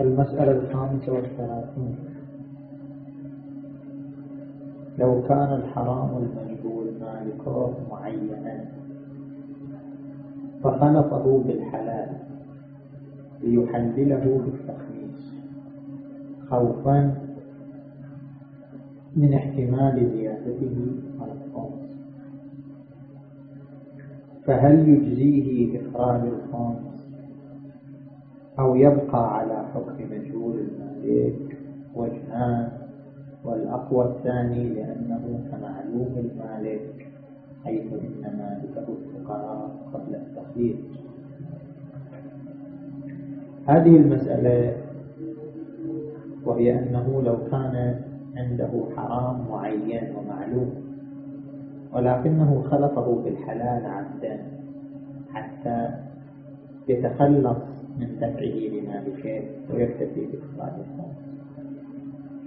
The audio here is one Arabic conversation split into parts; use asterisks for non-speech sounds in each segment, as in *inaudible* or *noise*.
المسألة الخامسة والثلاثون لو كان الحرام المجهول مالكه معينا فخلطه بالحلال ليحلله بالتخميس. خوفا من احتمال زيادته على الخمس فهل يجزيه إخراج الخمس أو يبقى على حكم مجهول المالك وجهان والأقوى الثاني لأنه كمعلوم المالك حيث إن مالكه الفقراء قبل التخيير هذه المسألة وهي أنه لو كان عنده حرام معين ومعلوم ولكنه خلطه بالحلال عمدا حتى يتخلص من دفعه لمالكه ويكتفي بإخراج الخمس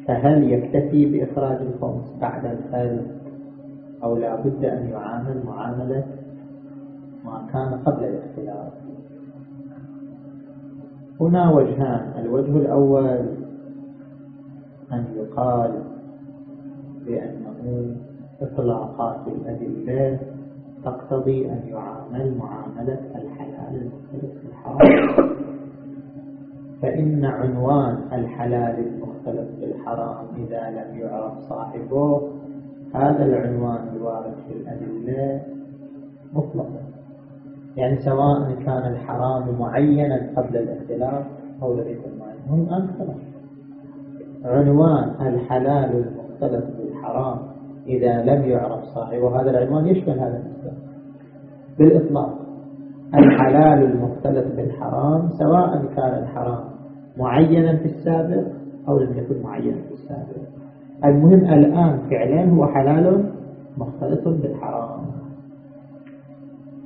فهل يكتفي بإخراج الخمس بعد الخلق أو لا بد أن يعامل معاملة ما كان قبل الاختلاف هنا وجهان الوجه الأول أن يقال بأنه إطلاقات الأدلة تقتضي أن يعامل معاملة الحلال المختلف في الحرام. فإن عنوان الحلال المختلف بالحرام إذا لم يعرف صاحبه هذا العنوان الوارد في الأدلة مطلقا. يعني سواء كان الحرام معينا قبل الاختلاف أو لم يكن هم عنوان الحلال المختلف بالحرام إذا لم يعرف صاحبه. هذا العنوان يشمل هذا المختلف بالإطلاق. الحلال المختلف بالحرام سواء كان الحرام معينا في السابق أو لم يكن معينا في السابق. المهم الآن فعلا هو حلال مختلط بالحرام.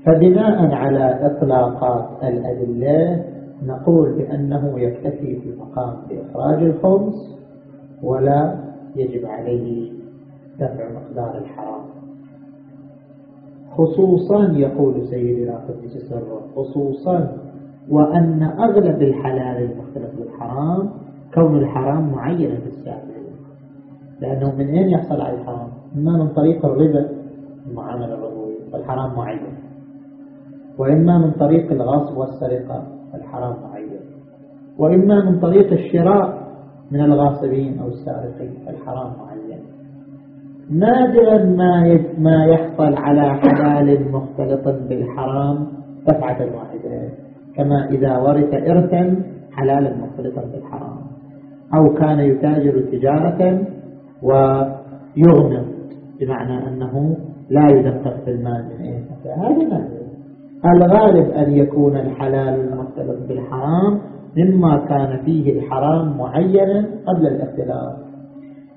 فبناء على إطلاقات الأدلة نقول بأنه يكتفي في مقام بإخراج الخمس ولا يجب عليه دفع مقدار الحرام. خصوصا يقول سيدنا قدس سره خصوصا وأن أغلب الحلال المختلف بالحرام كون الحرام معينا في السابق لأنه من أين يحصل على الحرام؟ إما من طريق الربا المعاملة الربوية والحرام معين. وإما من طريق الغصب والسرقة الحرام معين. وإما من طريق الشراء من الغاصبين أو السارقين الحرام معين. نادرا ما ما يحصل على حلال مختلط بالحرام دفعة واحدة. كما إذا ورث إرثا حلالا مختلطا بالحرام. أو كان يتاجر تجارة ويغمض بمعنى أنه لا يدقق في المال من أين هذا نادر الغالب أن يكون الحلال المختلط بالحرام مما كان فيه الحرام معينا قبل الاختلاف.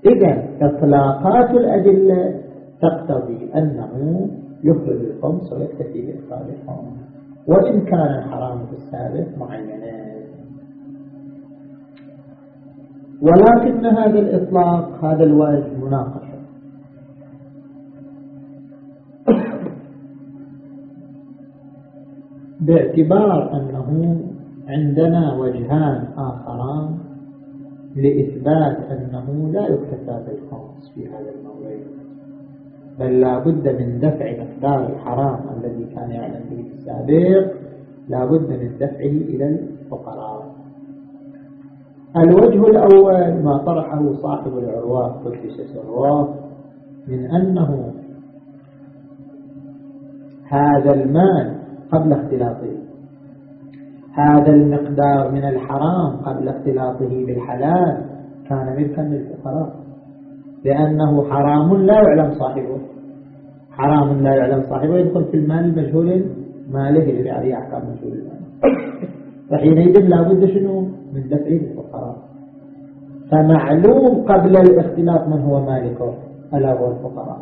إذا إطلاقات الأدلة تقتضي أنه يخرج الخمس ويكتفي بإخراج الخمس وإن كان الحرام في السابق معينا ولكن هذا الإطلاق هذا الوجه مناقشة. باعتبار أنه عندنا وجهان آخران لإثبات أنه لا يكتفى بالخمس في هذا المورد بل لا بد من دفع مقدار الحرام الذي كان يعلم به في السابق. لا بد من دفعه إلى الفقراء. الوجه الأول ما طرحه صاحب العروات قدس سره من أنه هذا المال قبل اختلاطه. هذا المقدار من الحرام قبل اختلاطه بالحلال كان ملكا للفقراء لأنه حرام لا يعلم صاحبه. حرام لا يعلم صاحبه يدخل في المال المجهول ماله اللي عليه أحكام مجهول المال. فحينئذ لابد شنو؟ من دفعه للفقراء. فمعلوم قبل الاختلاط من هو مالكه؟ ألا هو الفقراء.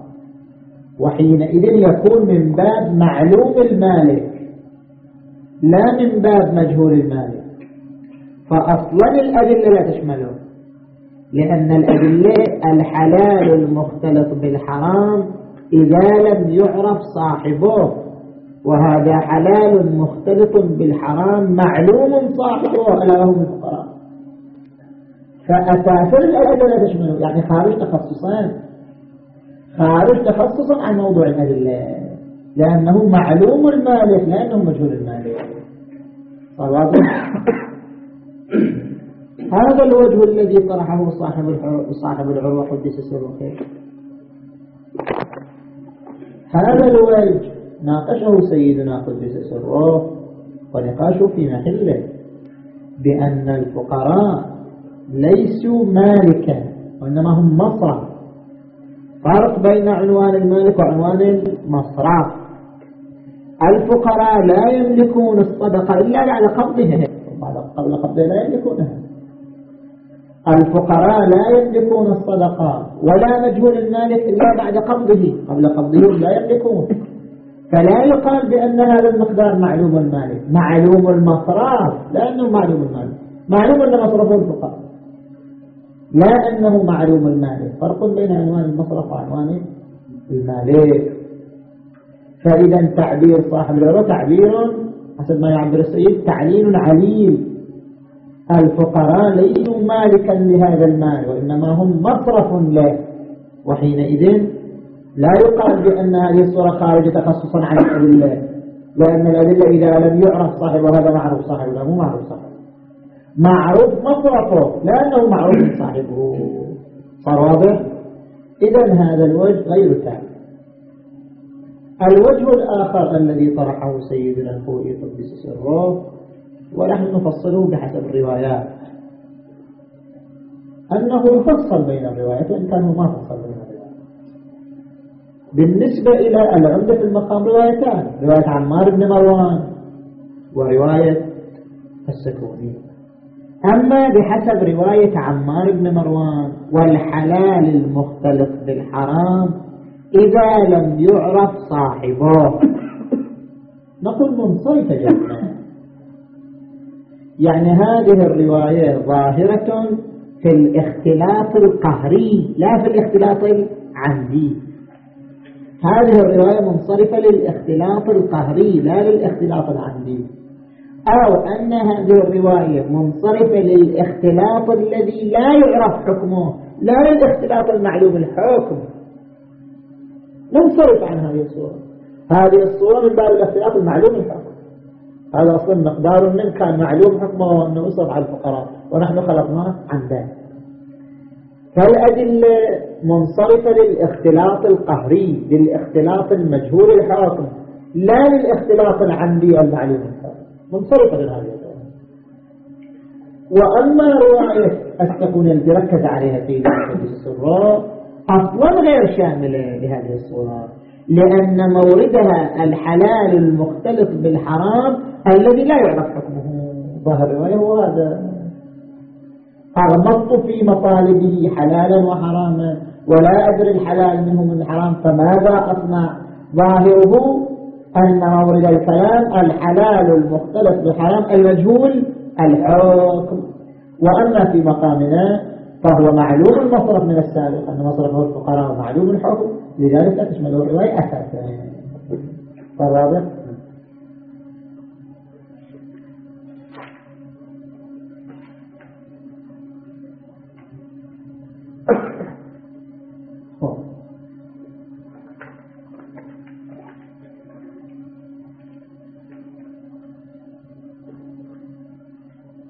وحينئذ يكون من باب معلوم المالك. لا من باب مجهول المالك فأصلا الأدلة لا تشمله لأن الأدلة الحلال المختلط بالحرام إذا لم يعرف صاحبه وهذا حلال مختلط بالحرام معلوم صاحبه ألا وهم الفقراء فأساسا الأدلة تشمله يعني خارج تخصصان. خارج تخصصا عن موضوع الأدلة لأنه معلوم المالك لأنه مجهول المالك. هذا الوجه الذي طرحه صاحب صاحب العروة حدث سره هذا الوجه ناقشه سيدنا قدس سره ونقاشه في محله بأن الفقراء ليسوا مالكا وإنما هم مصرف فرق بين عنوان المالك وعنوان المصرف الفقراء لا يملكون الصدقة إلا بعد قبضها. قبل قبضها لا يملكونها. الفقراء لا يملكون الصدقة ولا مجهول المالك إلا بعد قبضه. قبل قبضه لا يملكون. فلا يقال بأن هذا المقدار معلوم المالك. معلوم المصرف. لأنه معلوم المالك. معلوم أن مصرفه الفقراء. لا أنه معلوم المالك. فرق بين عنوان المصرف وعنوان المالك. فإذا تعبير صاحب العروة تعبير حسب ما يعبر السيد تعليل عليل الفقراء ليسوا مالكا لهذا المال وإنما هم مصرف له. وحينئذ لا يقال بأن هذه الصورة خارجة تخصصا عن الأدلة لأن الأدلة إذا لم يعرف صاحب هذا معروف صاحب لا مو معروف صاحب معروف مصرفه لأنه معروف صاحبه. صار واضح؟ إذا هذا الوجه غير تام. الوجه الآخر الذي طرحه سيدنا الخوئي قدس سره ونحن نفصله بحسب الروايات. أنه يفصل بين الروايات وإن كان ما فصل بين الروايات. بالنسبة إلى العمدة في المقام روايتان. رواية عمار بن مروان ورواية السكوني. أما بحسب رواية عمار بن مروان والحلال المختلط بالحرام إذا لم يعرف صاحبه. *coughs* نقول منصرف جدا *coughs* يعني هذه الرواية ظاهرة في الاختلاط القهري لا في الاختلاط العمدي هذه الرواية منصرفة للاختلاط القهري لا للاختلاط العمدي أو أن هذه الرواية منصرفة للاختلاط الذي لا يعرف حكمه لا للاختلاط المعلوم الحكم. ننصرف عن هذه الصورة. هذه الصورة من باب الاختلاط المعلوم الحكم. هذا أصلا مقدار من كان معلوم حكمه أنه يصرف على الفقراء ونحن خلقناه عن ذلك. فالأدلة منصرفة للاختلاط القهري للاختلاط المجهول الحاكم لا للاختلاط العمدي المعلوم الحاكم. منصرفة لهذه وأما رواية السكون التي ركز عليها في السراء أصلا غير شاملة لهذه الصورة لأن موردها الحلال المختلط بالحرام الذي لا يعرف حكمه. ظاهر الرواية هو هذا. أغمضت في مطالبه حلالا وحراما ولا أدري الحلال منه من الحرام فماذا أصنع؟ ظاهره أن مورد الكلام الحلال المختلط بالحرام المجهول الحكم. وأما في مقامنا فهو معلوم المصرف من السابق أن مصرفه الفقراء معلوم الحكم لذلك لا تشمله الرواية أساسا فالرابع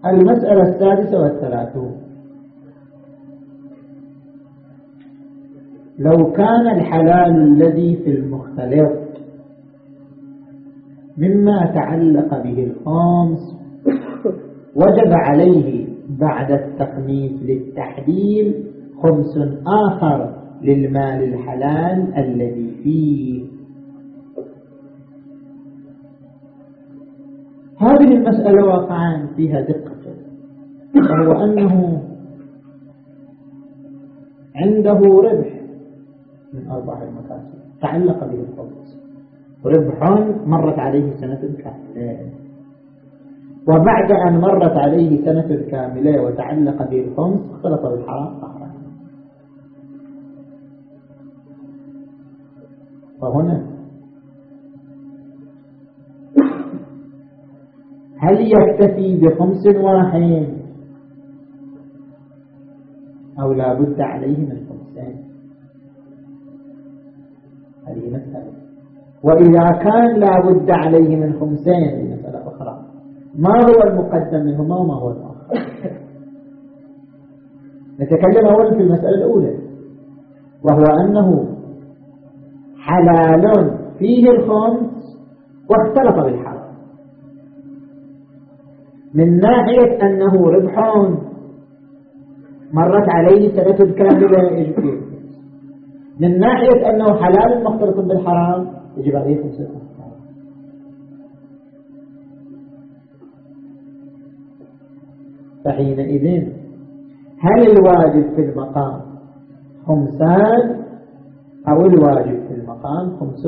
المسألة السادسة والثلاثون. لو كان الحلال الذي في المختلط مما تعلق به الخامس وجب عليه بعد التقنيف للتحليل خمس آخر للمال الحلال الذي فيه. هذه المسألة واقعا فيها دقة وهو أنه عنده ربح. من أرباح المكاسب تعلق به الخبز ربح مرت عليه سنة كاملة. وبعد أن مرت عليه سنة كاملة وتعلق به الخمس اختلط بالحرام قهرا فهنا. هل يكتفي بخمس واحد؟ أو لا بد عليه من خمسين. مسألة وإذا كان لا بد عليه من خمسين مسألة أخرى. ما هو المقدم منهما وما هو الآخر *coughs* نتكلم أولا في المسألة الأولى. وهو أنه حلال فيه الخمس واختلط بالحرام. من ناحية أنه ربح مرت عليه سنة كاملة يجب من ناحية أنه حلال مختلط بالحرام يجب عليه خمسة فحينئذ هل الواجب في المقام خمسان؟ أو الواجب في المقام خمس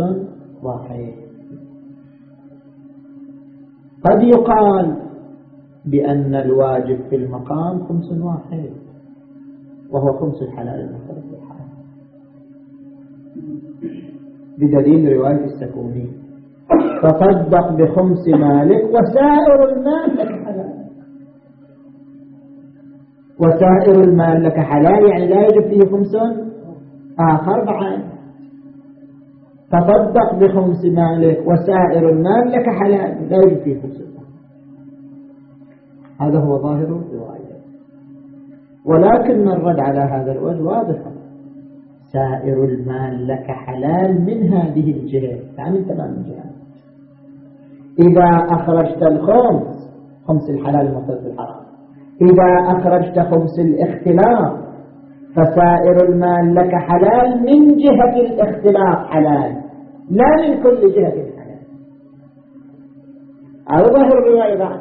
واحد؟ قد يقال بأن الواجب في المقام خمس واحد وهو خمس الحلال المختلف بدليل رواية السكوني. تصدق بخمس مالك وسائر المال لك حلال. وسائر المال لك حلال يعني لا يجب فيه خمس. آخر بعد. تصدق بخمس مالك وسائر المال لك حلال لا يجب فيه خمس. هذا هو ظاهر الرواية. ولكن الرد على هذا الوجه واضح. سائر المال لك حلال من هذه الجهة. يعني تمام الجهة. إذا أخرجت الخمس خمس الحلال المختلف الحرام. إذا أخرجت خمس الاختلاف فسائر المال لك حلال من جهة الاختلاف حلال لا من كل جهة حلال. ظاهر الرواية بعد.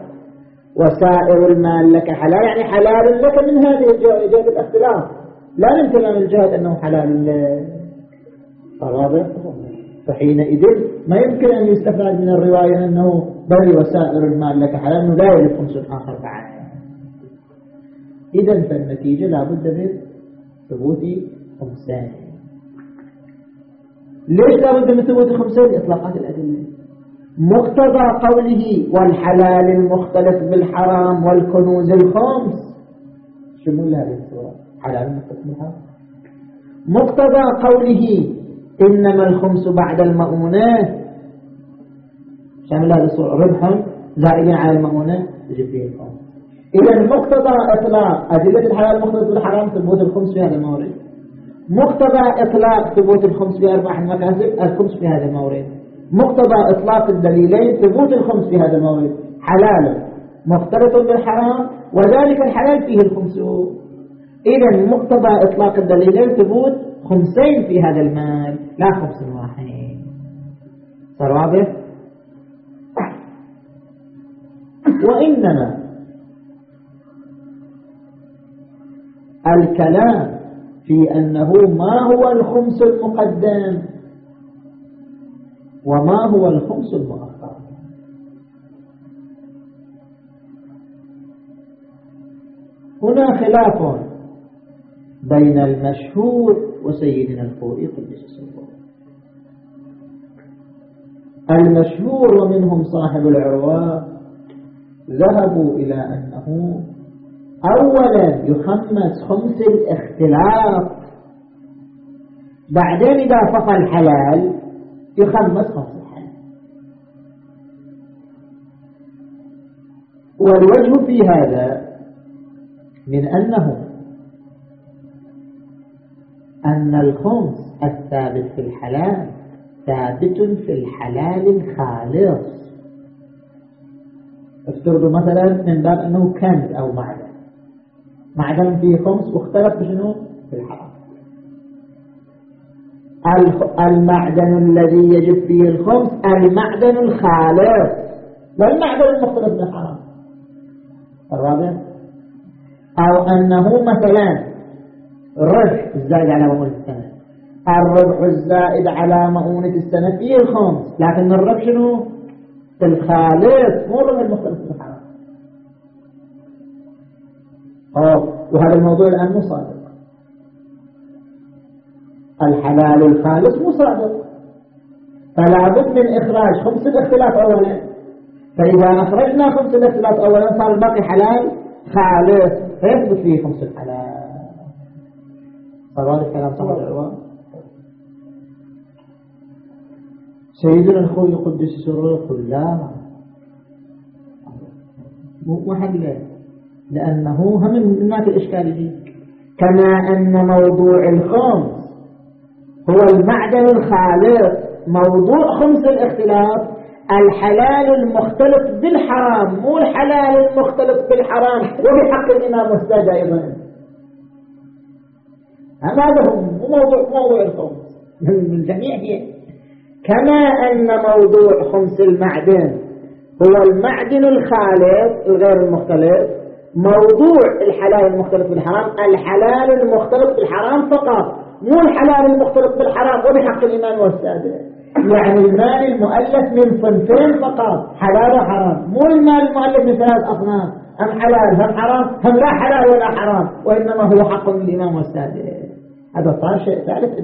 وسائر المال لك حلال يعني حلال لك من هذه جهة الاختلاف لا من تمام الجهة أنه حلال. واضح فحينئذ ما يمكن أن يستفاد من الرواية أنه بل وسائر المال لك حلال أنه لا يجب خمس آخر بعد إذا فالنتيجة لابد من ثبوت خمسان ليش لابد من ثبوت خمسان إطلاقات الأدلة. مقتضى قوله والحلال المختلف بالحرام والكنوز الخمس. شمول هذه الصورة حلال مختلف بالحرام مقتضى قوله إنما الخمس بعد المؤونات شامل هذه الصورة ربح زائد على المؤونات يجب فيه الخمس إذا مقتضى إطلاق أدلة الحلال المختلف بالحرام ثبوت الخمس في هذا المورد. مقتضى إطلاق ثبوت الخمس في أرباح المكاسب الخمس في هذا المورد. مقتضى إطلاق الدليلين ثبوت الخمس في هذا المورد. حلال مختلط بالحرام وذلك الحلال فيه الخمس. إذا مقتضى إطلاق الدليلين ثبوت خمسين في هذا المال لا خمس واحد. صار واضح؟ وإنما الكلام في أنه ما هو الخمس المقدم وما هو الخمس المؤخر. هنا خلاف. بين المشهور وسيدنا الخوري قدس السلطان المشهور ومنهم صاحب العروة ذهبوا إلى أنه أولا يخمس خمس الاختلاف بعدين إذا فقى الحلال يخمس خمس الحلال. والوجه في هذا من أنه أن الخمس الثابت في الحلال ثابت في الحلال الخالص. افترضوا مثلا من باب أنه كنز أو معدن. معدن فيه خمس واختلف بشنو في الحرام. المعدن الذي يجب فيه الخمس المعدن الخالص لا المعدن المختلف بالحرام الرابع أو أنه مثلا الربح الزائد على مؤونة السنة الربح الزائد على مؤونة السنة فيه الخمس؟ لكن الربح شنو؟ الخالص مو الربح المختلف بالحرام وهذا الموضوع الآن مو صادق. الحلال الخالص مو صادق. فلا بد من إخراج خمس الاختلاف أولا. فإذا أخرجنا خمس الاختلاف أولا صار الباقي حلال خالص فيثبت فيه خمس الحلال. صار هذا الكلام صح العوام سيدنا الخوي يقدس سره يقول لا. مو حق لأنه هم من هناك الإشكال يجيك كما أن موضوع الخمس هو المعدن الخالص موضوع خمس الاختلاف. الحلال المختلط بالحرام مو الحلال المختلط بالحرام. وبحق الإمام السادة أيضا. هذا هو موضوع موضوع الخمس. من جميع هي. كما أن موضوع خمس المعدن هو المعدن الخالص الغير المختلط موضوع الحلال المختلط بالحرام الحلال المختلط بالحرام فقط مو الحلال المختلط بالحرام وبحق الإمام والسادة. يعني المال المؤلف من صنفين فقط حلال وحرام مو المال المؤلف من ثلاث أصناف هم حلال هم حرام هم لا حلال ولا حرام وإنما هو حق للإمام والسادة. هذا صار شيء ثالث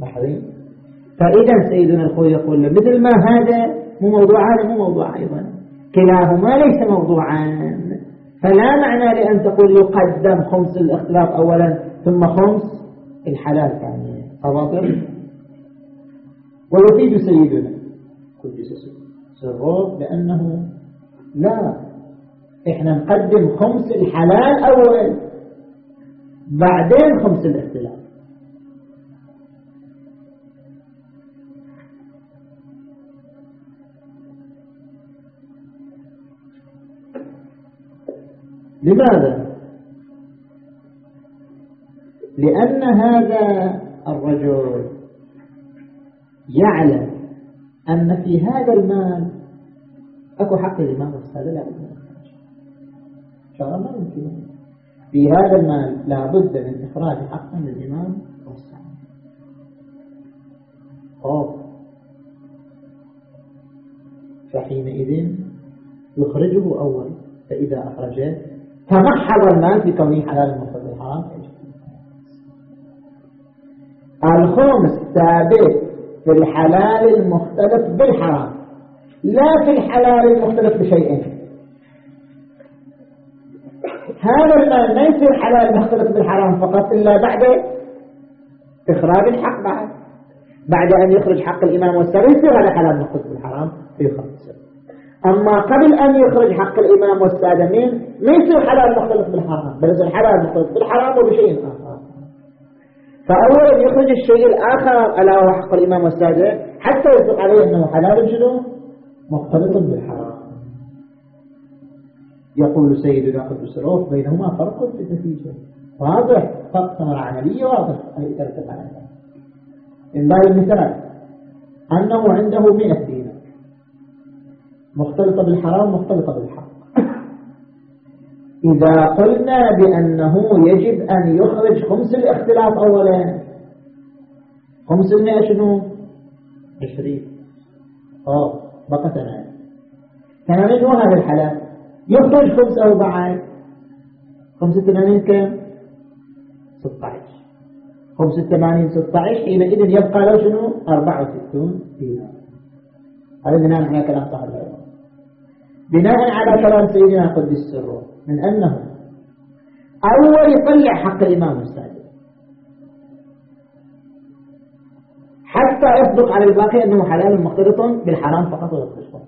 لاحظين فإذا سيدنا الخوي يقول له مثل ما هذا مو موضوع هذا مو موضوع أيضا. كلاهما ليس موضوعا فلا معنى لأن تقول يقدم خمس الاختلاف أولا ثم خمس الحلال ثانيا. فواضح ويفيد سيدنا قدس سره لأنه لا. إحنا نقدم خمس الحلال أول بعدين خمس الاختلاف لماذا؟ لأن هذا الرجل يعلم أن في هذا المال أكو حق الإمام السادة لا إخراجه شرع ما يمكن. في هذا المال لا بد من إخراج حق للإمام والسادة طب. فحينئذ يخرجه أول فإذا أخرجه تمحض المال في كونه حلال المفرد الحرام الخمس ثابت في الحلال المختلف بالحرام لا في الحلال المختلف بشيئين هذا المال ما يصير حلال مختلف بالحرام فقط إلا بعد إخراج الحق بعد. بعد أن يخرج حق الإمام والسر يصير هذا حلال مختلف بالحرام في خمسة أما قبل أن يخرج حق الإمام والسادة من ما يصير حلال مختلف بالحرام بل يصير حلال مختلف بالحرام وبشيء آخر. فأولا يخرج الشيء الآخر ألا هو حق الإمام والسادة حتى يطلق عليه أنه حلال جنوب مختلط بالحرام يقول سيدنا قدس الروح بينهما فرق في النتيجة. واضح؟ فرق ثمرة عملية واضح. أي ترتب ذلك إن باب المثال أنه عنده مئة دينار. مختلطة بالحرام مختلطة بالحق. إذا قلنا بأنه يجب أن يخرج خمس الاختلاف أولا. خمس المئة شنو؟ عشرين. أوه بقى ثمانية ثمانين هو هذا الحلال؟ يخرج خمس أو بعد خمسة ثمانين كم؟ ستة عشر خمسة ثمانين ستة عشر حينئذ يبقى له شنو؟ أربعة وستون دينار. هذا بناء على كلام صاحب العلم. بناء على كلام سيدنا قدس سره من أنه أول يطلع حق الإمام السادس حتى يصدق على الباقي أنه حلال مختلط بالحرام فقط فقط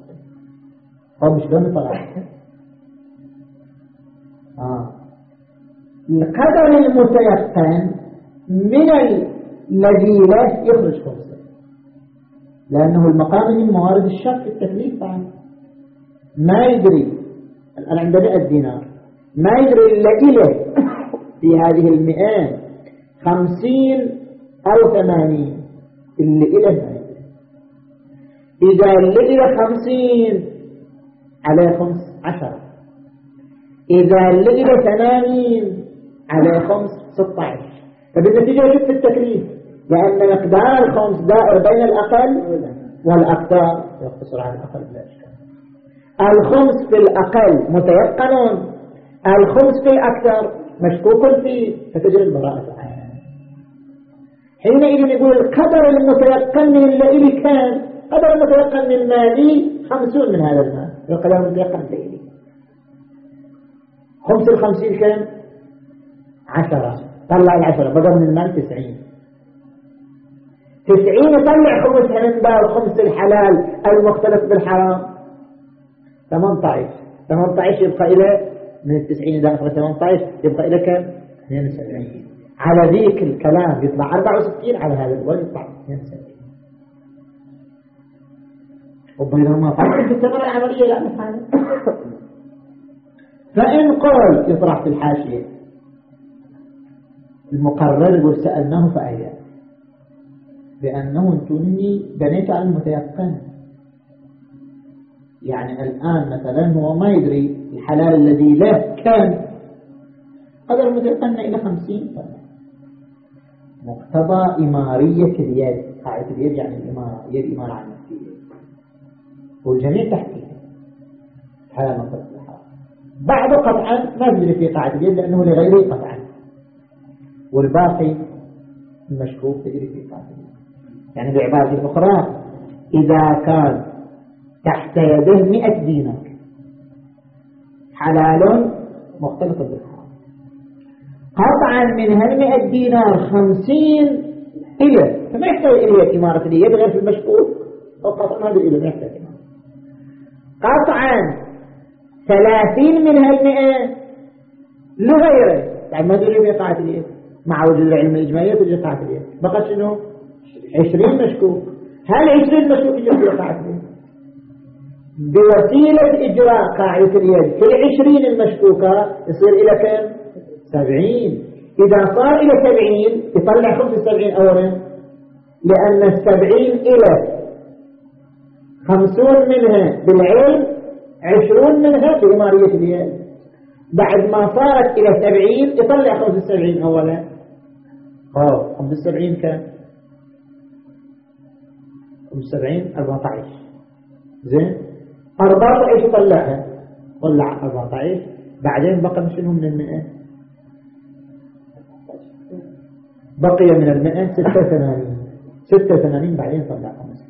هو مش دون طلع؟ القدر المتيقن من الذي لا يخرج خمسة. لأنه المقام من موارد الشك التكليف ما يدري الآن عنده 100 دينار. ما يدري إلا إله *coughs* في هذه المئات خمسين أو ثمانين. اللي إله ما يدري إذا اللي إله خمسين عليه خمس عشرة إذا اللي إله ثمانين عليه خمس ستة عشر فبالنتيجة يجب في التكليف لأن مقدار الخمس دائر بين الأقل والأكثر. يقتصر على الأقل بلا إشكال. الخمس في الأقل متيقن الخمس في أكثر مشكوك فيه. فتجري البراءة حينئذ يقول القدر المتيقن من الليل كان. قدر المتيقن من مالي خمسون من هذا المال. القدر المتيقن ليلي خمس الخمسين كم عشرة. طلع العشرة بقى من المال تسعين. تسعين طلع خمسها من باب خمس الحلال المختلف بالحرام. 18 18 يبقى إلى من التسعين داخل 18 يبقى إلى كم؟ 72 على ذيك الكلام يطلع 64 على هذا الوجه يطلع 72 وبينهما فرق في الثمرة العملية لا محال فإن قال يطرح في الحاشية. المقرر يقول سألناه فأيا بأنه انتوني بنيت على المتيقن. يعني الآن مثلا هو ما يدري الحلال الذي له كان. قدر المتيقن إلى خمسين مقتضى إمارية اليد. قاعدة اليد يعني الإمارة يد إمارة عن نفسية والجميع تحتها هذا مقتضى بعض قطعا ما تدري في قاعدة اليد لأنه لغيره قطعا. والباقي المشكوك تدري في اليد يعني بعبارة أخرى إذا كان تحت يده مئة دينار حلال مختلف بالحرام. قطعا من هالمئة دينار خمسين إلى فما يحتاج إلى إمارة اليد غير في المشكوك؟ قطعا ما أدري إلى ما يحتاج قطعا ثلاثين من هالمئة لغيره. يعني ما أدري في قاعة اليد مع وجود العلم الإجمالية تجي قاعة اليد بقى شنو؟ عشرين مشكوك. هل عشرين مشكوك يجي في قاعة اليد بوسيلة إجراء قاعدة اليد. في العشرين المشكوكة يصير إلى كم؟ سبعين. إذا صار إلى سبعين يطلع خمس السبعين أولا لأن السبعين إلى خمسون منها بالعلم عشرون منها في إمارية اليد. بعد ما صارت إلى سبعين يطلع خمس السبعين أولا كم خمس السبعين أربعة عشر زين؟ أربعة عشر طلعها. طلع أربعة عشر بعدين بقى شنو من المئة؟ بقي من المئة ستة ثمانين ستة ثمانين بعدين طلع خمس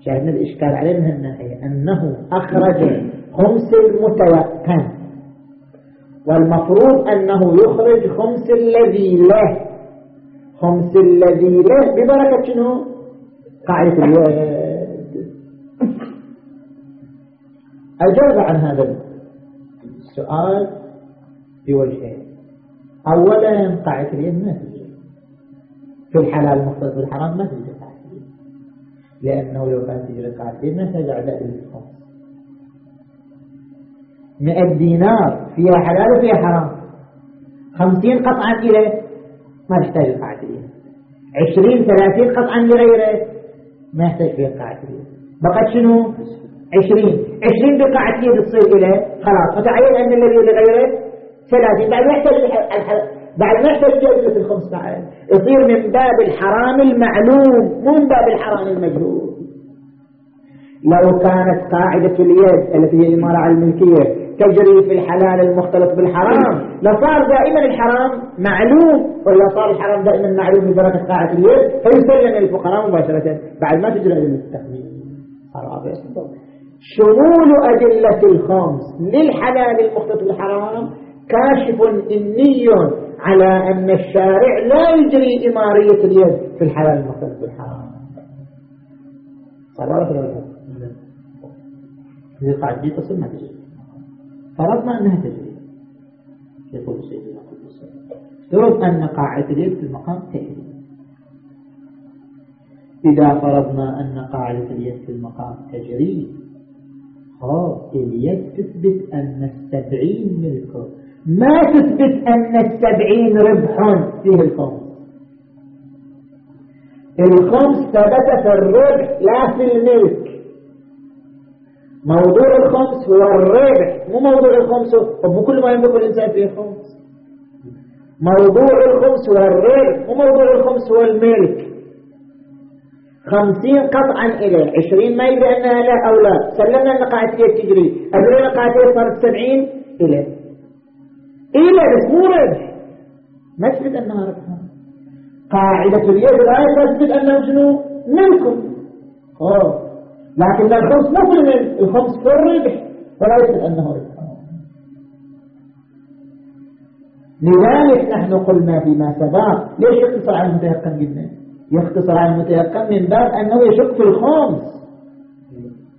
شاهدنا الإشكال عليه من الناحية أنه أخرج خمس المتوقن والمفروض أنه يخرج خمس الذي له خمس الذي له ببركة شنو؟ قاعدة اليد. أجاب عن هذا السؤال بوجهين. أولا قاعدة اليد ما تجي. في الحلال المختلط بالحرام ما تجي لأنه لو كانت تجري قاعدة اليد ما تجي على الخمس مئة دينار فيها حلال وفيها حرام. خمسين قطعا إليه ما تحتاج قاعدة اليد عشرين ثلاثين قطعا لغيره. ما يحتاج فيها اليد بقت شنو؟ عشرين. عشرين بقاعة اليد تصير إليه خلاص. فتعين أن الذي لغيره ثلاثين. بعد يحتاج بعد ما يحتاج جائزة الخمس بعد يصير من باب الحرام المعلوم مو من باب الحرام المجهول. لو كانت قاعدة اليد التي هي الإمارة على الملكية تجري في الحلال المختلط بالحرام. لصار دائما الحرام معلوم ولا صار الحرام دائما معلوم ببركة قاعدة اليد فيسلم الفقراء مباشرة بعد ما تجري أدلة التخمين شمول أدلة الخمس للحلال المختلط بالحرام كاشف إني على أن الشارع لا يجري إمارية اليد في الحلال المختلف بالحرام. صلاة ولا إذا قاعد دي تصل ما تجري فرضنا أنها تجري. يقول سيدنا قدس افترض أن قاعدة اليد في المقام تجري. إذا فرضنا أن قاعدة اليد في المقام تجري خلاص اليد تثبت أن السبعين ملكه ما تثبت أن السبعين ربح فيه الخمس. الخمس ثبت في الربح لا في الملك. موضوع الخمس هو الربح مو موضوع الخمس. هو كل ما يملك الإنسان فيه خمس؟ موضوع الخمس هو الربح مو موضوع الخمس هو الملك. خمسين قطعا إليه عشرين ما يدري أنها لا أو لا. سلمنا أن قاعدة تجري. أدري أن قاعدة صارت سبعين؟ إلى. إلى بس مو ربح ما تثبت أنها ربح قاعدة اليد لا تثبت أنه شنو؟ ملكم لكن الخمس مو الخمس في الربح فلا يثبت أنه ربح. لذلك نحن قلنا فيما سبق ليش يختصر على المتيقن جدا؟ يختصر على المتيقن من باب أنه يشك في الخمس.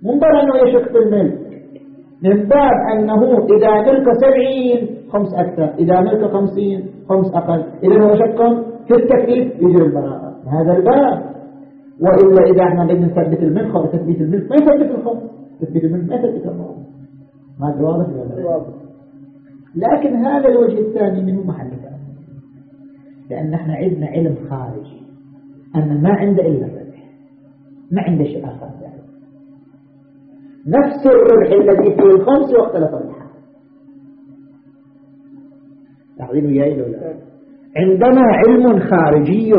من باب أنه يشك في الملك. من باب أنه إذا ملك سبعين خمس أكثر. إذا ملك خمسين خمس أقل. إذا هو شك في التكليف يجري البراءة. هذا الباب وإلا إذا إحنا بدنا نثبت الملك أو تثبيت الملك. ما يثبت الخمس تثبيت الملك ما يثبت الموضوع ما واضح ولا لكن هذا الوجه الثاني منه محل كلام لأن إحنا عندنا علم خارجي أن ما عنده إلا الربح. ما عنده شيء آخر. ذلك نفس الربح الذي فيه الخمس واختلف الحال تعظيم وياي لا عندنا علم خارجي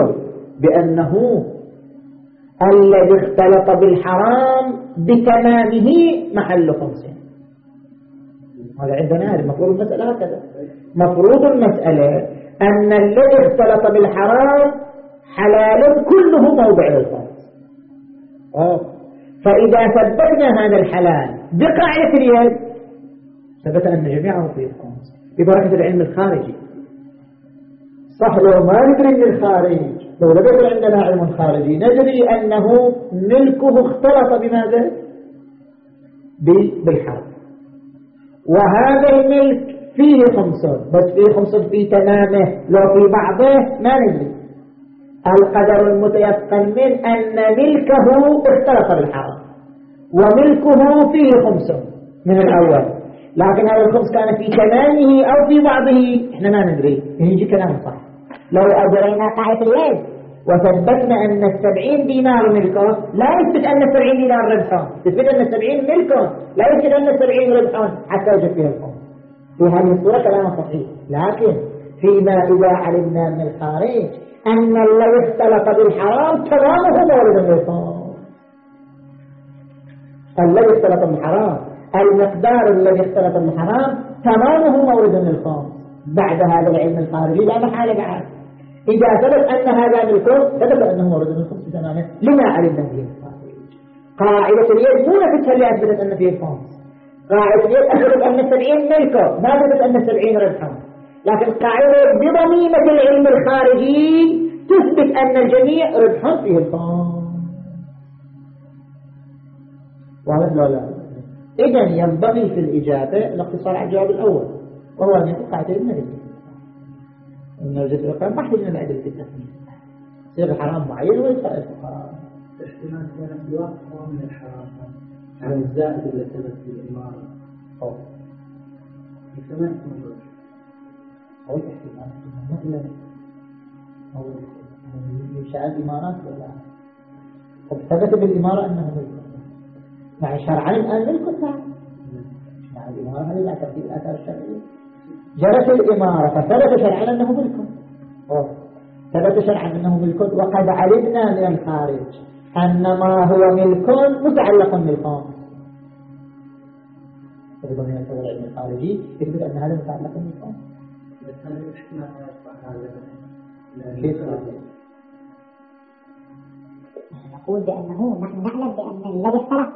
بأنه الذي اختلط بالحرام بتمامه محل خمسين هذا عندنا المفروض المسألة هكذا. مفروض المسألة أن الذي اختلط بالحرام حلال كله موضع للخمس. فإذا ثبتنا هذا الحلال بقاعدة اليد ثبت أن جميعه فيه الخمس. ببركة العلم الخارجي. صح لو ما ندري من الخارج؟ لو لم يكن عندنا علم خارجي ندري أنه ملكه اختلط بماذا؟ بالحرب وهذا الملك فيه خمسون بس فيه خمسون في تمامه لو في بعضه ما ندري. القدر المتيقن من أن ملكه اختلط بالحرام وملكه فيه خمسون من الأول. لكن هذا الخمس كان في تمامه أو في بعضه إحنا ما ندري. يجي كلام صح. لو أجرينا قاعدة اليد. وثبتنا أن السبعين دينار ملكه لا يثبت أن السبعين دينار ربحون يثبت أن السبعين ملكه لا يثبت أن السبعين ربحون حتى يوجد فيه الخمس في هذه الصورة كلام صحيح. لكن فيما إذا علمنا من الخارج أن الذي اختلط بالحرام تمامه مورد للخمس الذي اختلط بالحرام المقدار الذي اختلط بالحرام تمامه مورد للخمس بعد هذا العلم الخارجي لا محالة بعد. إذا ثبت أن هذا ملكه ثبت أنه مورد من الخمس تماما لما علمنا به؟ قاعدة اليد مو نفسها اللي أثبتت أن فيه الخمس قاعدة اليد أثبتت أن السبعين ملكه ما أثبتت أن السبعين ربحا. لكن قاعدة بضميمة العلم الخارجي تثبت أن الجميع ربح فيه الخمس. واضح؟ لا لا. إذا ينبغي في الإجابة الاقتصار على الجواب الأول وهو أن يكون قاعدة الملك إن وجدت القرآن ما احتاج إلى أدلة التثمين يصير حرام معين ويدفع الفقراء. احتمال كان في وقت من الحرام. على الزائد اللي ثبت في الإمارة أو احتمال يكون وجه أو احتمال. مثلا أو ينشأ الإمارات ولا قد ثبت بالإمارة أنه ملك. مع شرعا الآن ملك مع الإمارة هل لا ترتيب الآثار الشرعية. جرت الإمارة فثبت شرعا أنه ملك. ثبت شرعا أنه ملك. وقد علمنا من الخارج أن ما هو ملك متعلق بالقوم أيضا من العلم الخارجي يثبت أن هذا متعلق بالقوم نقول بأنه نحن نعلم بأن الذي اختلف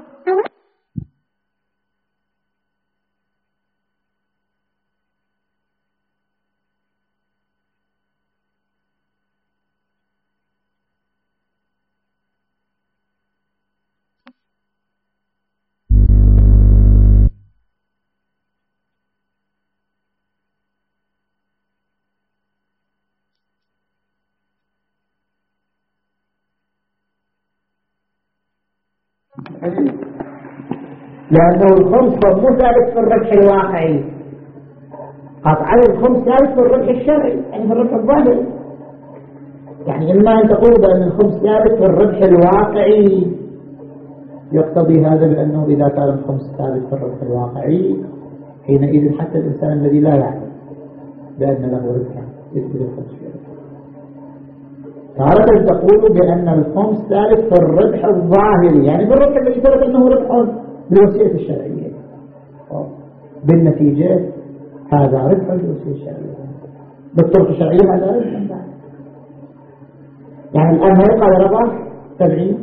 لأنه الخمس مو ثابت في الربح الواقعي. قطعا الخمس ثابت في الربح الشرعي يعني في الربح الظاهري يعني إما أن تقول بأن الخمس ثابت في الربح الواقعي يقتضي هذا بأنه إذا كان الخمس ثابت في الربح الواقعي حينئذ حتى الإنسان الذي لا يعلم بأن له ربحا. يثبت الخمس في تارة تقول بأن الخمس ثابت في الربح الظاهري يعني في الذي ثبت أنه ربح بالوسيلة الشرعية. بالنتيجة هذا ربح الأصول الشرعية. بالطرق الشرعية هذا ربح يعني الآن ما يقال ربح سبعين؟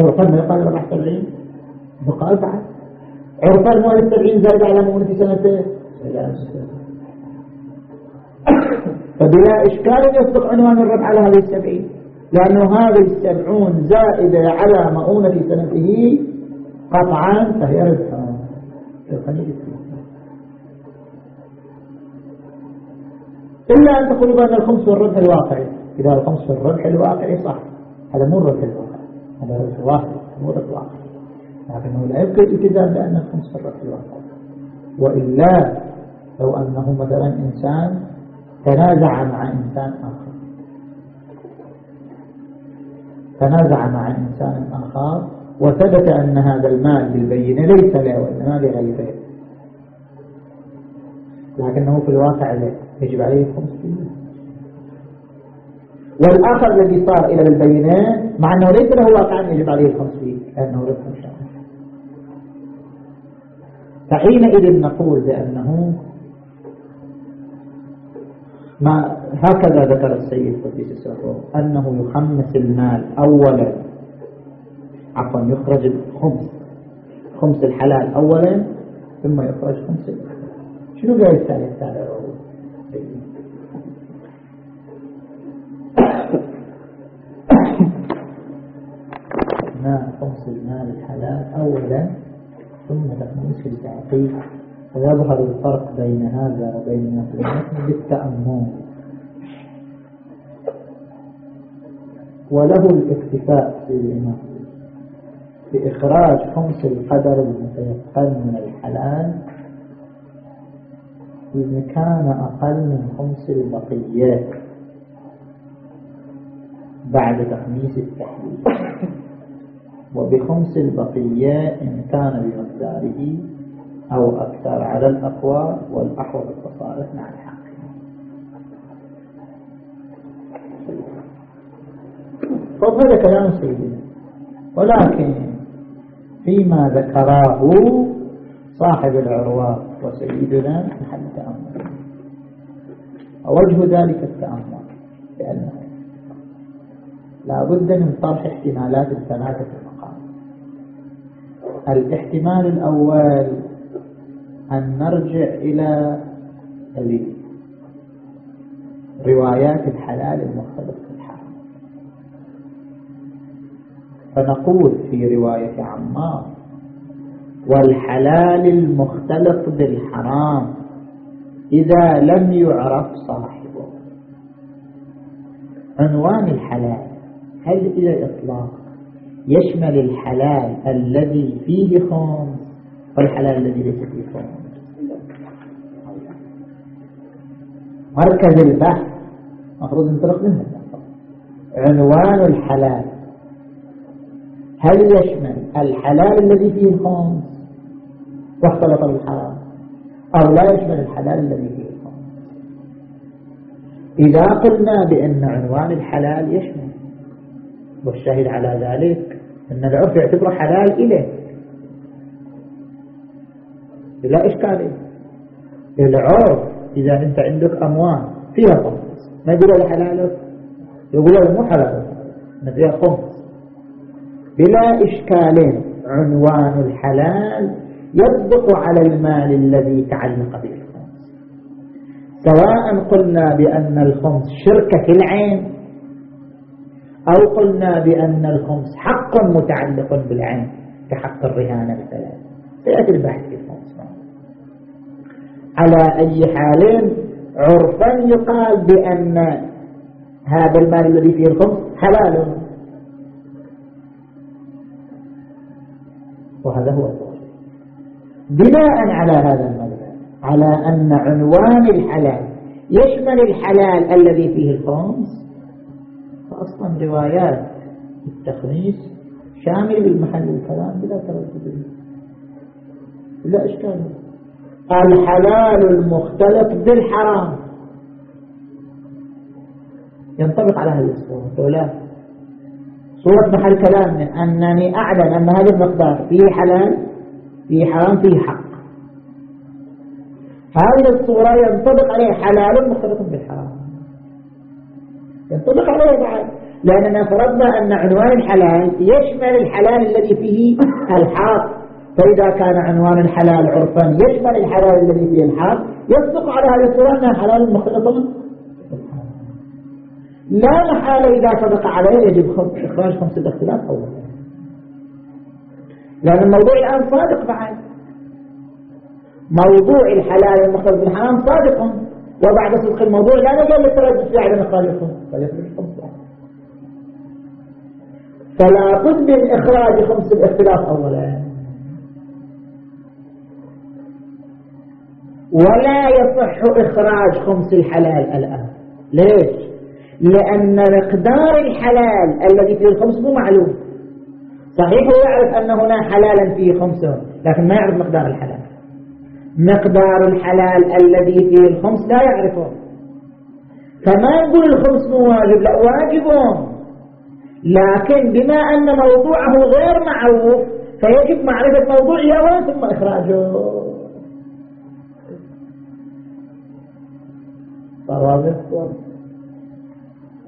عرفا ما يقال ربح سبعين؟ بقى بعد عرفا مؤلف سبعين زائد على مؤلف سنتين فبلا إشكال يصدق عنوان الربح على هذه السبعين لأنه هذه السبعون زائدة على مؤونة سنته قطعا فهي ربح إلا أن تقولوا بأن الخمس والربح الواقعي إذا الخمس والربح الواقعي صح. هذا مو الربح الواقعي هذا ربح واقعي مو ربح واقعي لكنه لا يمكن الالتزام بأن الخمس والربح الواقعي وإلا لو أنه مثلا إنسان تنازع مع إنسان آخر. تنازع مع إنسان آخر وثبت أن هذا المال بالبينة ليس له وإنما لغيره لكنه في الواقع له يجب عليه خمس والآخر الذي صار إلى البينة مع أنه ليس له واقعا يجب عليه الخمس لأنه رزق شرعي فحينئذ نقول بأنه ما هكذا ذكر السيد قديس سره أنه يخمس المال أولا. عفوا يخرج الخمس خمس الحلال أولا ثم يخرج خمس الحلال. شنو قال الثالث هذا ما خمس المال الحلال أولا ثم تخميس الباقي ويظهر الفرق بين هذا وبين المتن بالتأمل. وله الاكتفاء في بإخراج خمس القدر المتيقن من الحلال إن كان أقل من خمس البقيات بعد تخميس التحليل. وبخمس البقية إن كان بمقداره أو أكثر على الأقوى والأحوط التصارف مع الحق. هذا كلام سيدنا. ولكن فيما ذكراه صاحب العروات وسيدنا محل التأمل ووجه ذلك التأمل لأنه لا بد من طرح احتمالات الثلاثة المقام. الاحتمال الأول أن نرجع إلى روايات الحلال المختلف في الحرام. فنقول في رواية عمار والحلال المختلط بالحرام إذا لم يعرف صاحبه. عنوان الحلال هل إلى الإطلاق؟ يشمل الحلال الذي فيه خمس والحلال الذي ليس فيه خمس. مركز البحث. مفروض ننطلق منه عنوان الحلال. هل يشمل الحلال الذي فيه الخمس واختلط بالحرام؟ أو لا يشمل الحلال الذي فيه الخمس إذا قلنا بأن عنوان الحلال يشمل والشاهد على ذلك أن العرف يعتبره حلال إليه. لا إشكال. العرف إذا أنت عندك أموال فيها خمس ما يقولوا له حلالك؟ يقولوا له مو حلالك ما فيها خمس. بلا إشكال عنوان الحلال يطبق على المال الذي تعلق به الخمس. سواء قلنا بأن الخمس شركة في العين أو قلنا بأن الخمس حق متعلق بالعين كحق الرهانة مثلا سيأتي البحث. على أي حال عرفا يقال بأن هذا المال الذي فيه الخمس حلال. وهذا هو بناء على هذا المبدأ على أن عنوان الحلال يشمل الحلال الذي فيه الخمس فأصلا روايات التخميس شامل بالمحل الكلام بلا تردد لا إشكال. الحلال المختلط بالحرام. ينطبق على هذه الصورة. ولا صورة محل كلامنا أنني أعلم أن هذا المقدار فيه حلال فيه حرام فيه حق. هذه الصورة ينطبق عليه حلال مختلط بالحرام. ينطبق عليه بعد لأننا فرضنا أن عنوان الحلال يشمل الحلال الذي فيه الحاق فإذا كان عنوان الحلال عرفا يشمل الحلال الذي فيه الحاق يصدق على هذه الصورة أنها حلال مختلط لا محالة إذا صدق عليه يجب إخراج خمسة الاختلاف أولا. لأن الموضوع الآن صادق بعد. موضوع الحلال المختلط بالحرام صادق. وبعد صدق الموضوع لا مجال للتردد في عدم إخراج الخمس. فلا بد من إخراج خمس الاختلاف أولا. ولا يصح إخراج خمس الحلال الآن. ليش؟ لأن مقدار الحلال الذي فيه الخمس مو معلوم. صحيح هو يعرف أن هنا حلالا فيه خمسة لكن ما يعرف مقدار الحلال. مقدار الحلال الذي فيه الخمس لا يعرفه. فما نقول الخمس مو واجب؟ لا واجب. لكن بما أن موضوعه غير معروف فيجب معرفة موضوعه ثم إخراجه. واضح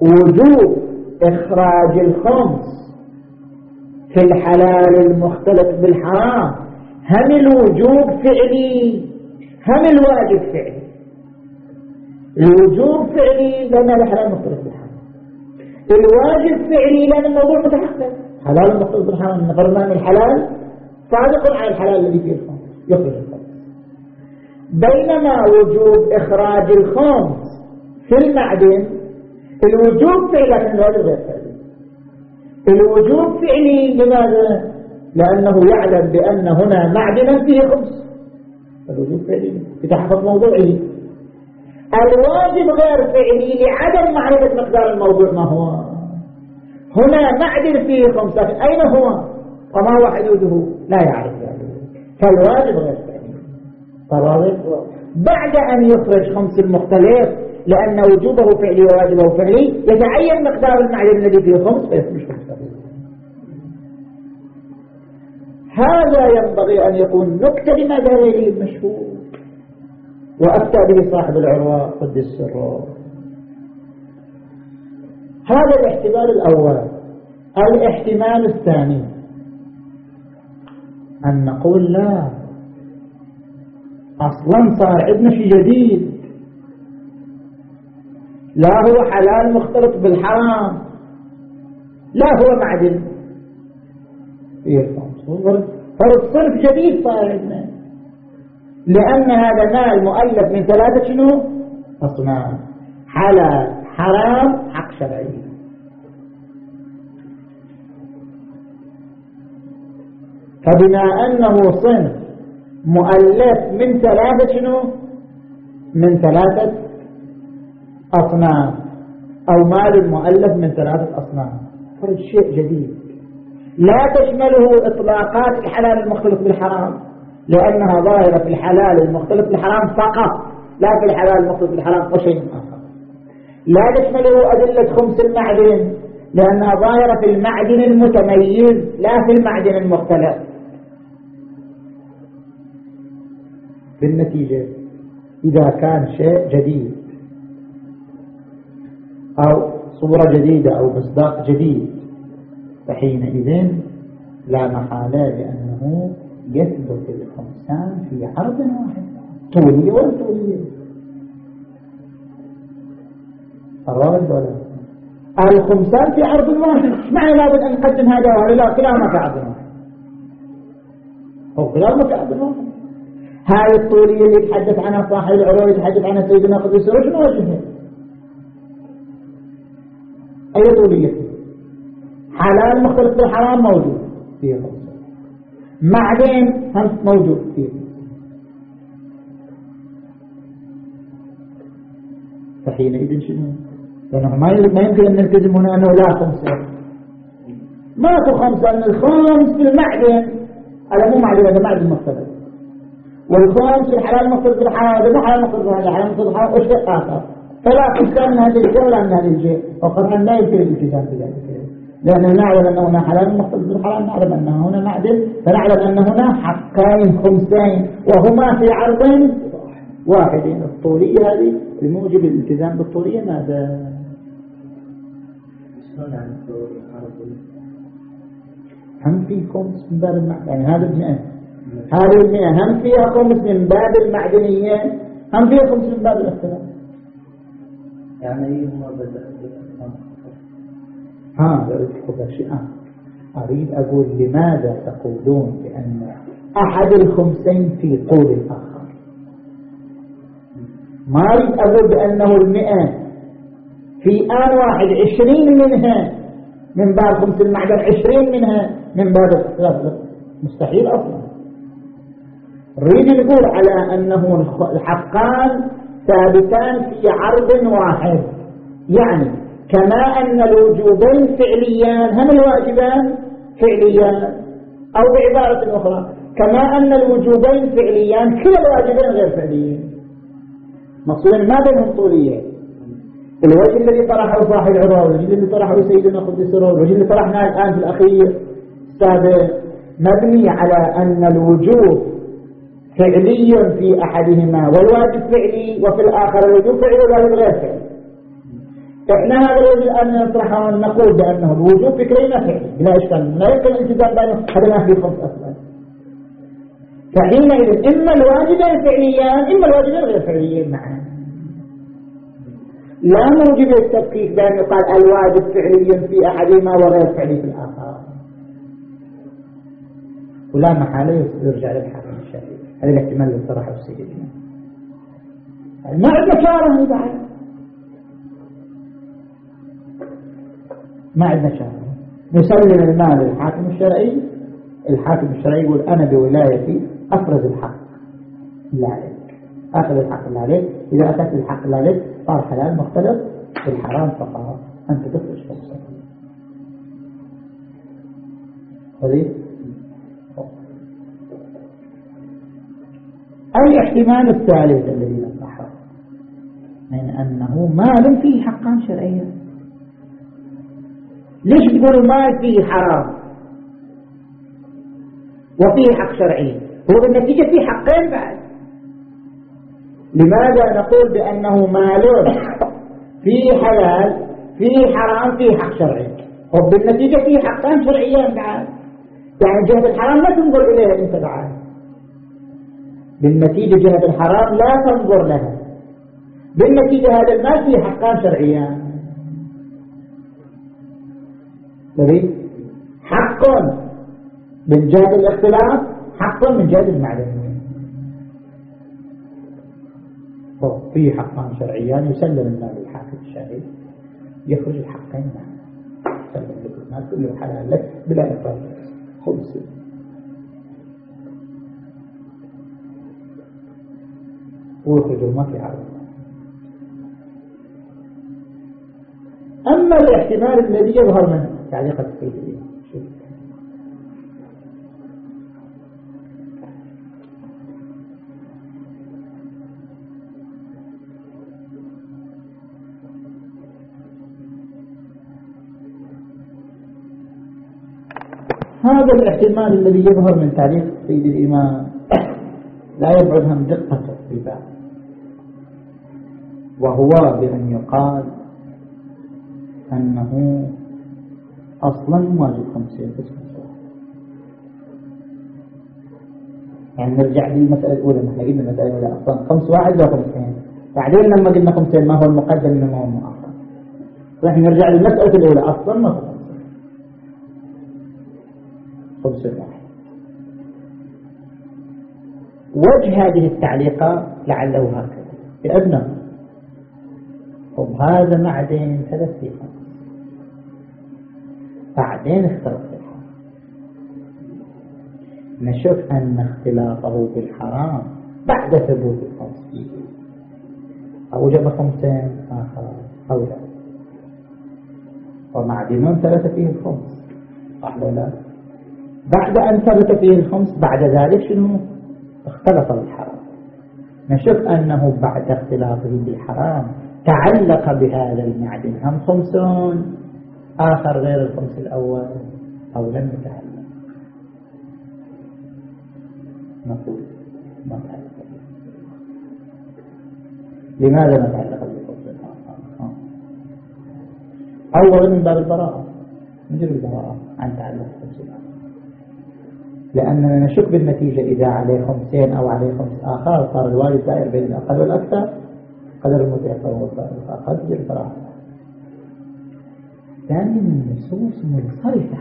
وجوب إخراج الخمس في الحلال المختلط بالحرام. هم الوجوب فعلي هم الواجب فعلي. الوجوب فعلي لأن الحلال مختلط بالحرام. الواجب فعلي لأن الموضوع متحقق. حلال مختلط بالحرام نفرنا من الحلال صادق على الحلال الذي فيه الخمس. يخرج الخمس. بينما وجوب إخراج الخمس في المعدن الوجوب فعلي لكن الواجب غير فعلي الوجوب فعلي لماذا؟ لأنه يعلم بأن هنا معدنا فيه خمس الوجوب فعلي يتحقق موضوعه. الواجب غير فعلي لعدم معرفة مقدار الموضوع ما هو. هنا معدن فيه خمس لكن أين هو؟ وما هو حدوده؟ لا يعرف ذلك. فالواجب غير فعلي. بعد أن يخرج خمس المختلف لأن وجوبه فعلي وواجبه فعلي. يتعين مقدار المعدن الذي فيه خمس فيخرج خمس هذا ينبغي أن يكون نكتة لما لي المشهور. وأفتى به صاحب العروة قد السر هذا الاحتمال الأول. الاحتمال الثاني. أن نقول لا. أصلا صار عندنا شيء جديد. لا هو حلال مختلط بالحرام. لا هو معدن. فرد صنف جديد صار عندنا. لأن هذا مال مؤلف من ثلاثة شنو؟ أصناف. حلال حرام حق شرعي. فبما أنه صنف مؤلف من ثلاثة شنو؟ من ثلاثة أصناف أو مال مؤلف من ثلاثة أصناف فرد شيء جديد. لا تشمله إطلاقات الحلال المختلف بالحرام لأنها ظاهرة في الحلال المختلف بالحرام فقط لا في الحلال المختلف بالحرام وشيء آخر. لا تشمله أدلة خمس المعدن لأنها ظاهرة في المعدن المتميز لا في المعدن المختلف. في النتيجة إذا كان شيء جديد أو صورة جديدة أو مصداق جديد. فحينئذ لا محالة لأنه يثبت الخمسان في عرض واحد طولية ولا طولية الرابط ولا؟ الخمسان في عرض واحد. معنى لابد أن نقدم هذا وهذا. لا كلاهما في عرض واحد هو كلاهما في عرض واحد هاي الطولية اللي يتحدث عنها صاحب العروة يتحدث عنها سيدنا قدس شنو وجهها أي طولية حلال مختلف بالحرام موجود فيه معدن هم موجود فيه فحينئذ شنو؟ لأنه ما يمكن أن نلتزم هنا أنه لا خمسة. ماكو خمسة أن الخامس في المعدن هذا مو معدن هذا معدن مختلف. والخامس في الحلال مختلف بالحرام هذا مو حلال مختلف بالحلال مختلف بالحرام وشيء آخر. فلا خمسة من هذه الجهة ولا من هذه الجهة وقرآن لا يمكن الالتزام بذلك. لأننا نعلم أن هنا حلال مختلف بالحرام نعلم أن هنا معدن فنعلم أن هنا حقين خمسين. وهما في عرض واحدين. الطولية هذه بموجب الالتزام بالطولية ماذا؟ هم في خمس من باب المعدن يعني هذا المئة. هذه المئة. هم فيها خمس من باب المعدنية. هم فيها خمس من باب الاختلاف. يعني هم بدأ ها شيء أريد أقول لماذا تقولون بأن أحد الخمسين في طول الآخر؟ ما أريد أقول بأنه المئة في آن واحد عشرين منها من باب خمس المعدن عشرين منها من باب مستحيل أصلا. نريد نقول على أنه الحقان ثابتان في عرض واحد. يعني كما أن الوجوبين فعليان هم الواجبان؟ فعليان. أو بعبارة أخرى كما أن الوجوبين فعليان كلا الواجبين غير فعليين. مقصودا ما بينهم طولية. الوجه الذي طرحه صاحب العراوي الوجه الذي طرحه سيدنا قدس الوجه الذي طرحناه الآن في الأخير السابق مبني على أن الوجوب فعلي في أحدهما والواجب فعلي وفي الآخر الوجوب فعلي والواجب غير فعلي إحنا هذا الوجه الآن نطرحه نقول بأنه الوجوب فكري ما فعلي بلا إشكال لا يمكن الالتزام بأنه هذا ما في خمس أصلا. فحينئذ إما الواجبين فعليان إما الواجبين غير فعليين معا. لا موجب التفكيك بأن يقال الواجب فعليا في أحدهما وغير فعلي في الآخر. ولا محالة يرجع الشافعي هذا الاحتمال اللي صرحه السيد ما عندنا شارع بعد ما عندنا شارع. نسلم المال للحاكم الشرعي. الحاكم الشرعي يقول أنا بولايتي أفرز الحق. لا أخذ الحق اللي عليك. إذا أتت الحق اللي عليك صار حلال مختلف. بالحرام فقط. أنت تفرج فرصة هذه أي احتمال الثالث الذي نطرحه من أنه مال فيه حقا شرعيا. ليش تقول مال فيه حرام؟ وفيه حق شرعي. هو بالنتيجة فيه حقين بعد. لماذا نقول بأنه مال فيه حلال فيه حرام فيه حق شرعي؟ وبالنتيجة فيه حقان شرعيان بعد. يعني جهة الحرام لا تنظر إليها أنت بعد بالنتيجة جهة الحرام لا تنظر لها. بالنتيجة هذا المال فيه حقان شرعيان حق من جهة الاختلاف حق من جهة المعدنية في حقان شرعيان يسلم المال للحاكم الشرعي يخرج الحقين معه. يسلم لك المال كله حلال لك بلا إفراج خمس ما في عرض أما الاحتمال الذي يظهر من تعليق التفكير هذا الاحتمال الذي يظهر من تعليق سيد الإمام لا يبعد عن دقة الطباع وهو بأن يقال أنه أصلا واجب خمسين بس يعني نرجع للمسألة الأولى نحن قلنا المسألة الأولى أصلا. خمس واحد لا خمسين. بعدين لما قلنا خمسين ما هو المقدم ما هو المؤخر نحن نرجع للمسألة الأولى أصلا ما هو خمس واحد. وجه هذه التعليقات لعله هكذا. لأنه طب هذا معدن ثلاث خمس بعدين اختلط بالحرام نشوف أن اختلاطه بالحرام بعد ثبوت الخمس. فيه أوجب خمسين آخر. أو لا. ومعدنون ثلاثة فيه الخمس. صح لا؟ بعد أن ثبت فيه الخمس بعد ذلك شنو؟ اختلط بالحرام. نشوف أنه بعد اختلاطه بالحرام تعلق بهذا المعدن. هم خمسون. آخر غير الخمس الأول. أو لم يتعلق. نقول ما تعلق. لماذا ما تعلق بالخمس؟ الحرام أولا من باب البراءة. نجر البراءة عن تعلق الخمس الحرام لأننا نشك بالنتيجة إذا عليه خمسين أو عليه خمس آخر. صار الوالد دائر بين الأقل والأكثر. قدر والأقل تجر البراءة ثانيا النصوص منصرفة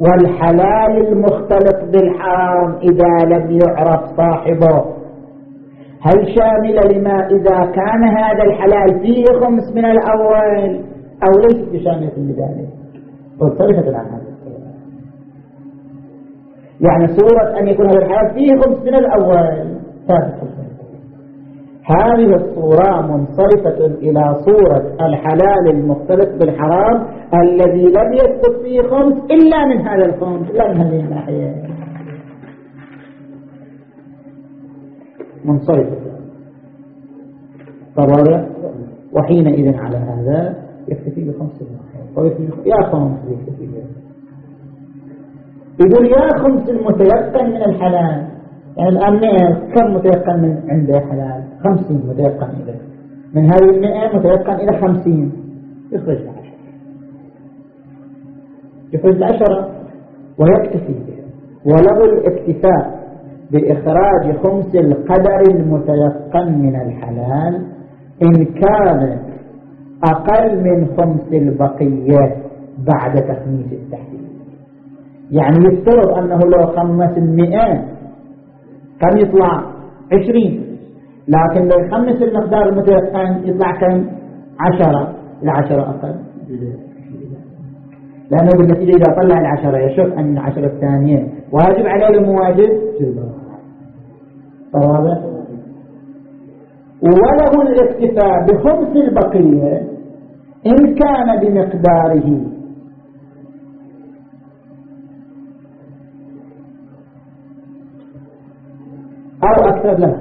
والحلال المختلط بالحرام إذا لم يعرف صاحبه. هل شامل لما إذا كان هذا الحلال فيه خمس من الأول؟ أو ليس بشاملة لذلك منصرفة عن هذا يعني صورة أن يكون هذا الحلال فيه خمس من الأول. ثابت. هذه الصورة منصرفة إلى صورة الحلال المختلط بالحرام الذي لم يثبت فيه خمس إلا من هذا الخمس. إلا من هذه الناحية. منصرفة طبعا وحينئذ على هذا يكتفي بخمس يا خمس يكتفي يقول يا خمس المتيقن من الحلال. يعني الآن مئة كم متيقن من عنده حلال؟ خمسين متيقن إليه. من هذه المئة متيقن إلى خمسين. يخرج العشرة يخرج العشرة ويكتفي بها وله الاكتفاء بإخراج خمس القدر المتيقن من الحلال إن كان أقل من خمس البقية بعد تخميس التحديد يعني يفترض أنه لو خمس المئة كم يطلع عشرين لكن لو يخمس المقدار المتيقن يطلع كم؟ عشرة العشرة أقل. لأنه بالنتيجة إذا طلع العشرة يشوف أن العشرة الثانية. واجب عليه المواجب واضح؟ وله الاكتفاء بخمس البقية إن كان بمقداره. أكثر له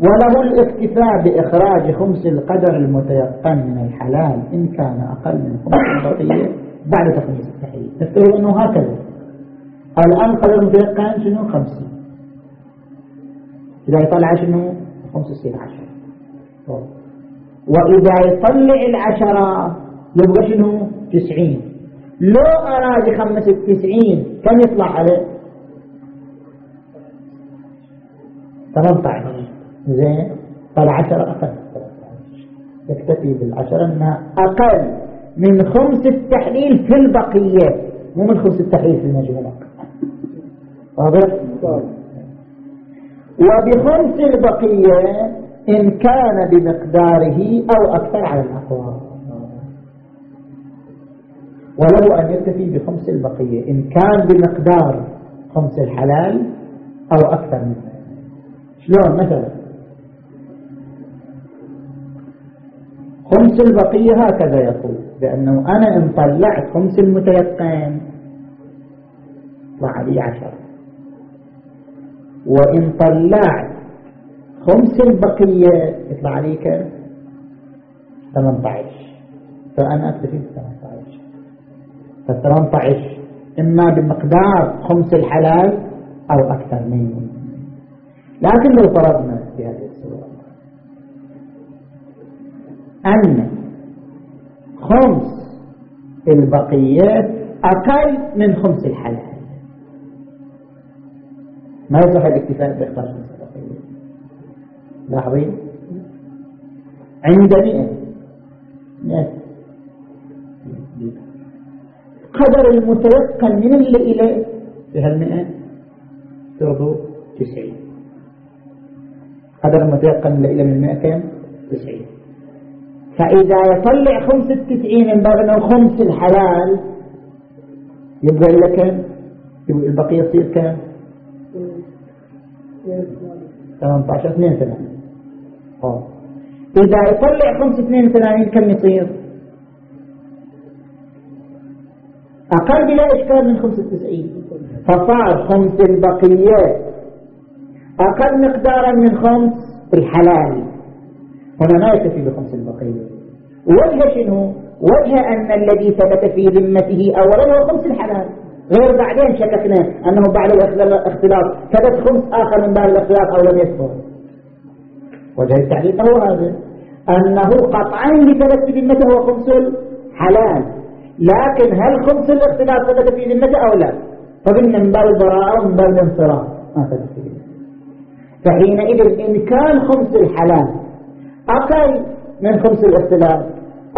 وله الاكتفاء بإخراج خمس القدر المتيقن من الحلال إن كان أقل من خمس البقية بعد تخميس التحليل نفترض أنه هكذا. الآن قدر المتيقن شنو؟ خمسين إذا يطلع شنو؟ خمس يصير عشر وإذا يطلع العشرة يبقى شنو؟ تسعين. لو أراد يخمس التسعين كم يطلع عليه؟ 18 زين. فالعشرة أقل. يكتفي بالعشرة أنها أقل من خمس التحليل في البقية مو من خمس التحليل في المجموع. واضح؟ وبخمس البقية إن كان بمقداره أو أكثر على الأقوال. وله أن يكتفي بخمس البقية إن كان بمقدار خمس الحلال أو أكثر منه شلون مثلا. خمس البقية هكذا يقول لأنه أنا إن طلعت خمس المتيقن طلع لي عشرة. وإن طلعت خمس البقية يطلع لي كم؟ 18 فأنا أكتفي ب 18 ف 18 إما بمقدار خمس الحلال أو أكثر منه. لكن لو فرضنا في هذه الصورة أن خمس البقيات أقل من خمس الحلال. ما يصلح الاكتفاء بإخراج خمس البقيات؟ لاحظين؟ عند مئة. مئة. قدر المتيقن من اللي إليه. في هالمئة ترضوا تسعين. قدر المتيقن إلى من 100 كم 90 فإذا يطلع خمس التسعين من باب أنه خمس الحلال يبقى إلى كم؟ البقية يصير كم؟ 18 32 إذا يطلع خمس 82 كم يصير؟ أقل بلا إشكال من خمس التسعين. فصار خمس البقيات أقل مقدارا من خمس الحلال. هنا ما يكتفي بخمس البقية وجه شنو؟ وجه أن الذي ثبت في ذمته أولا هو خمس الحلال. غير بعدين شككنا أنه بعد الاختلاط ثبت خمس آخر من باب الاختلاط أو لم يثبت. وجه التعليق هو هذا. أنه قطعا لثبت ذمته هو خمس الحلال. لكن هل خمس الاختلاط ثبت في ذمته أو لا؟ فقلنا من باب البراءة ومن باب الانصراف ما ثبت في ذمته. فحينئذ إن كان خمس الحلال. أقل من خمس الاختلاط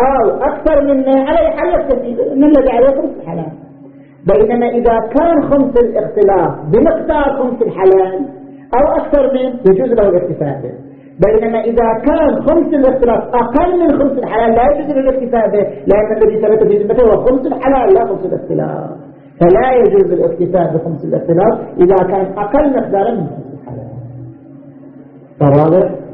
أو أكثر من على يكتفي من الذي عليه خمس الحلال بينما إذا كان خمس الاختلاف بمقدار خمس الحلال أو أكثر من يجوز له الاكتفاء به. بينما إذا كان خمس الاختلاف أقل من خمس الحلال لا يجوز له الاكتفاء به لأن الذي ثبت في ذمته هو خمس الحلال لا خمس الاختلاف. فلا يجوز الاكتفاء بخمس الاختلاف إذا كان أقل مقدارا من خمس. الحلال فواضح